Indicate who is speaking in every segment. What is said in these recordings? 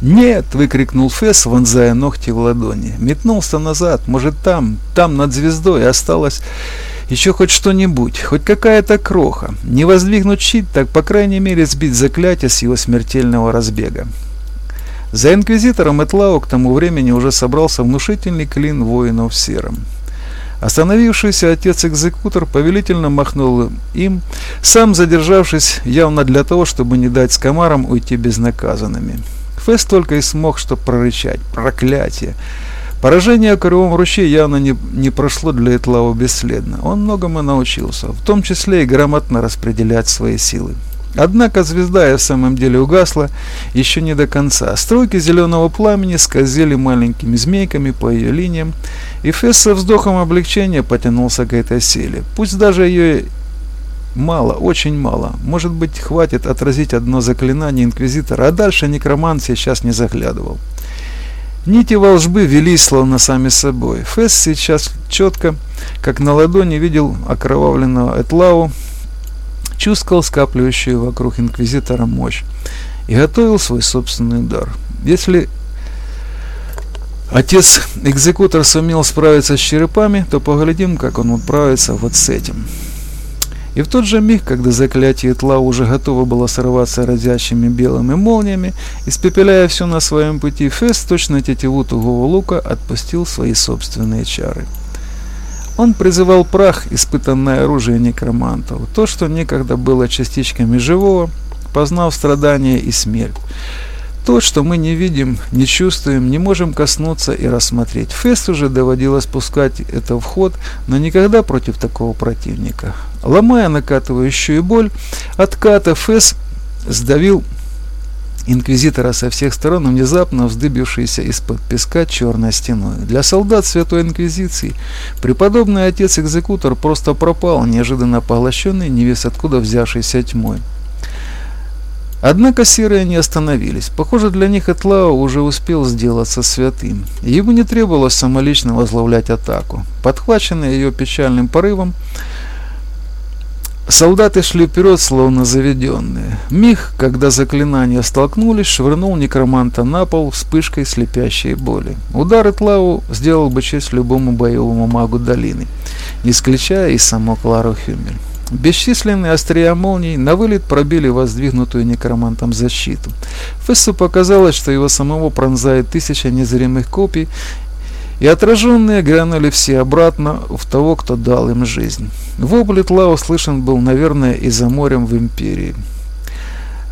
Speaker 1: «Нет!» — выкрикнул Фесс, вонзая ногти в ладони. Метнулся назад. Может, там, там над звездой осталось еще хоть что-нибудь, хоть какая-то кроха. Не воздвигнуть щит, так по крайней мере сбить заклятие с его смертельного разбега. За инквизитором Этлау к тому времени уже собрался внушительный клин воинов в сером. Остановившийся отец-экзекутор повелительно махнул им, сам задержавшись явно для того, чтобы не дать скамарам уйти безнаказанными. Фэс только и смог что прорычать «Проклятие!». Поражение в Коревом ручье явно не, не прошло для Этлау бесследно. Он многому научился, в том числе и грамотно распределять свои силы. Однако звезда и в самом деле угасла еще не до конца. Стройки зеленого пламени скользили маленькими змейками по ее линиям, и Фесс со вздохом облегчения потянулся к этой силе. Пусть даже ее мало, очень мало. Может быть, хватит отразить одно заклинание Инквизитора, а дальше некромант сейчас не заглядывал. Нити волжбы велись словно сами собой. Фесс сейчас четко, как на ладони, видел окровавленного Этлау, чувствовал скапливающую вокруг инквизитора мощь и готовил свой собственный удар. Если отец-экзекутор сумел справиться с черепами, то поглядим, как он управится вот с этим. И в тот же миг, когда заклятие тла уже готово было сорваться разящими белыми молниями, испепеляя все на своем пути, Фест, точно тетиву тугого лука, отпустил свои собственные чары. Он призывал прах, испытанное оружие некромантов, то, что некогда было частичками живого, познав страдания и смерть. То, что мы не видим, не чувствуем, не можем коснуться и рассмотреть. Фест уже доводилось пускать это в ход, но никогда против такого противника. Ломая накатывающую боль, отката Фест сдавил инквизитора со всех сторон, внезапно вздыбившийся из-под песка черной стеной. Для солдат Святой Инквизиции преподобный отец-экзекутор просто пропал, неожиданно поглощенный невесть откуда взявшейся тьмой. Однако серые не остановились. Похоже, для них Этлао уже успел сделаться святым. Ему не требовалось самолично возглавлять атаку. Подхваченный ее печальным порывом, Солдаты шли вперед, словно заведенные. Миг, когда заклинания столкнулись, швырнул некроманта на пол вспышкой слепящей боли. Удар Этлау сделал бы честь любому боевому магу долины, исключая и саму Клару Хюмель. Бесчисленные острия молний на вылет пробили воздвигнутую некромантом защиту. Фессу показалось, что его самого пронзает тысяча незримых копий, и отраженные грянули все обратно в того, кто дал им жизнь. Вопль Тла услышан был, наверное, и за морем в империи.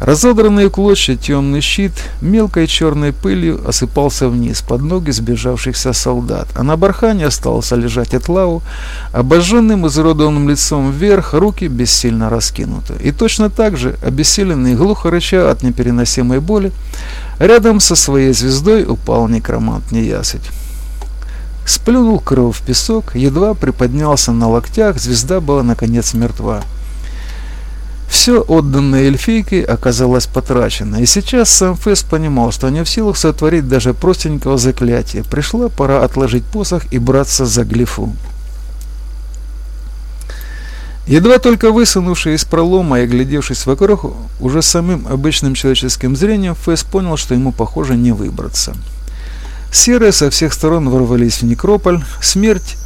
Speaker 1: Разодранный клочья темный щит мелкой черной пылью осыпался вниз под ноги сбежавшихся солдат, а на бархане остался лежать Этлау, обожженным изуродованным лицом вверх, руки бессильно раскинуты. И точно так же, обессиленный глухо рыча от непереносимой боли, рядом со своей звездой упал некромант Неясыть. Сплюнул кровь в песок, едва приподнялся на локтях, звезда была наконец мертва. Все отданное эльфийкой оказалось потрачено, и сейчас сам Фэс понимал, что не в силах сотворить даже простенького заклятия. Пришла пора отложить посох и браться за глифу. Едва только высунувший из пролома и глядевшись вокруг, уже самым обычным человеческим зрением, Фэс понял, что ему, похоже, не выбраться. Серые со всех сторон ворвались в некрополь. Смерть,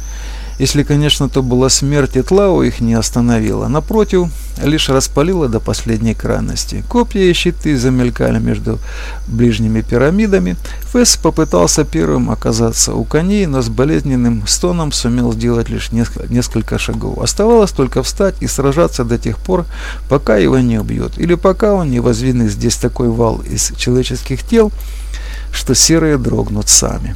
Speaker 1: если, конечно, то была смерть Этлау, их не остановила. Напротив, лишь распалила до последней крайности. Копья и щиты замелькали между ближними пирамидами. Фесс попытался первым оказаться у коней, но с болезненным стоном сумел сделать лишь несколько шагов. Оставалось только встать и сражаться до тех пор, пока его не убьют, или пока он не воздвинет здесь такой вал из человеческих тел, что серые дрогнут сами.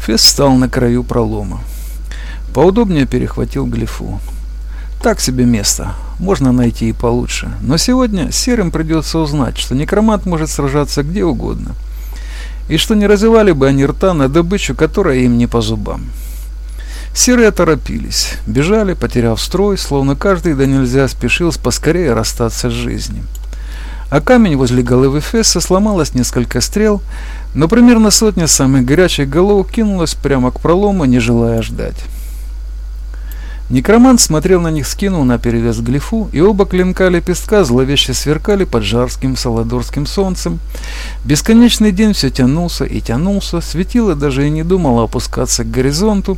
Speaker 1: Фесс встал на краю пролома. Поудобнее перехватил глифу. Так себе место. Можно найти и получше. Но сегодня серым придется узнать, что некромант может сражаться где угодно. И что не развивали бы они рта на добычу, которая им не по зубам. Серые торопились, бежали, потеряв строй, словно каждый да нельзя спешил поскорее расстаться с жизнью а камень возле головы Фесса сломалось несколько стрел, но примерно сотня самых горячих голов кинулась прямо к пролому, не желая ждать. Некромант смотрел на них, скинул на перевес глифу, и оба клинка лепестка зловеще сверкали под жарским саладорским солнцем. Бесконечный день все тянулся и тянулся, светило даже и не думало опускаться к горизонту,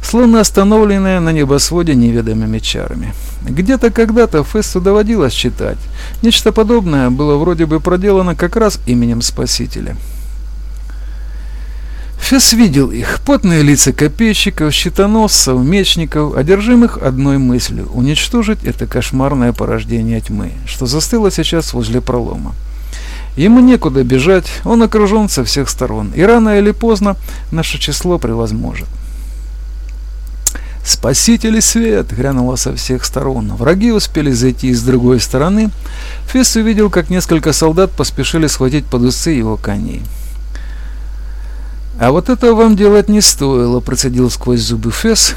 Speaker 1: словно остановленное на небосводе неведомыми чарами. Где-то когда-то Фессу доводилось читать. Нечто подобное было вроде бы проделано как раз именем Спасителя. Фес видел их, потные лица копейщиков, щитоносцев, мечников, одержимых одной мыслью – уничтожить это кошмарное порождение тьмы, что застыло сейчас возле пролома. Ему некуда бежать, он окружен со всех сторон, и рано или поздно наше число превозможет. «Спасители свет!» — грянуло со всех сторон. Враги успели зайти с другой стороны. Фесс увидел, как несколько солдат поспешили схватить под усы его коней. «А вот этого вам делать не стоило», – процедил сквозь зубы Фесс,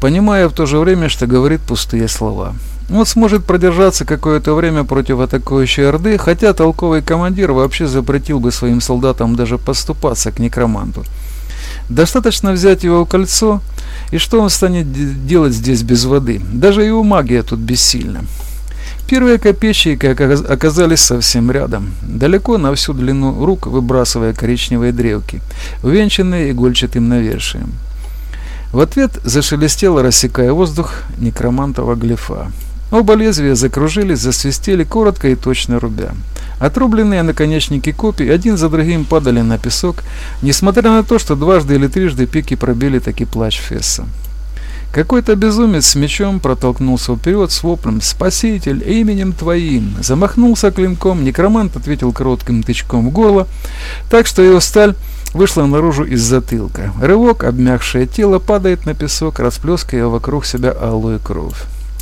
Speaker 1: понимая в то же время, что говорит пустые слова. Он сможет продержаться какое-то время против атакующей Орды, хотя толковый командир вообще запретил бы своим солдатам даже поступаться к некроманту. Достаточно взять его в кольцо, и что он станет делать здесь без воды? Даже его магия тут бессильна. Первые копейщики оказались совсем рядом, далеко на всю длину рук выбрасывая коричневые древки, увенчанные игольчатым навершием. В ответ зашелестело, рассекая воздух, некромантова глифа. Оба лезвия закружились, засвистели коротко и точно рубя. Отрубленные наконечники копий один за другим падали на песок, несмотря на то, что дважды или трижды пики пробили таки плач Фесса. Какой-то безумец с мечом протолкнулся вперед с воплем «Спаситель, именем твоим!» Замахнулся клинком, некромант ответил коротким тычком в горло, так что его сталь вышла наружу из затылка. Рывок, обмякшее тело падает на песок, расплеская вокруг себя алую кровь.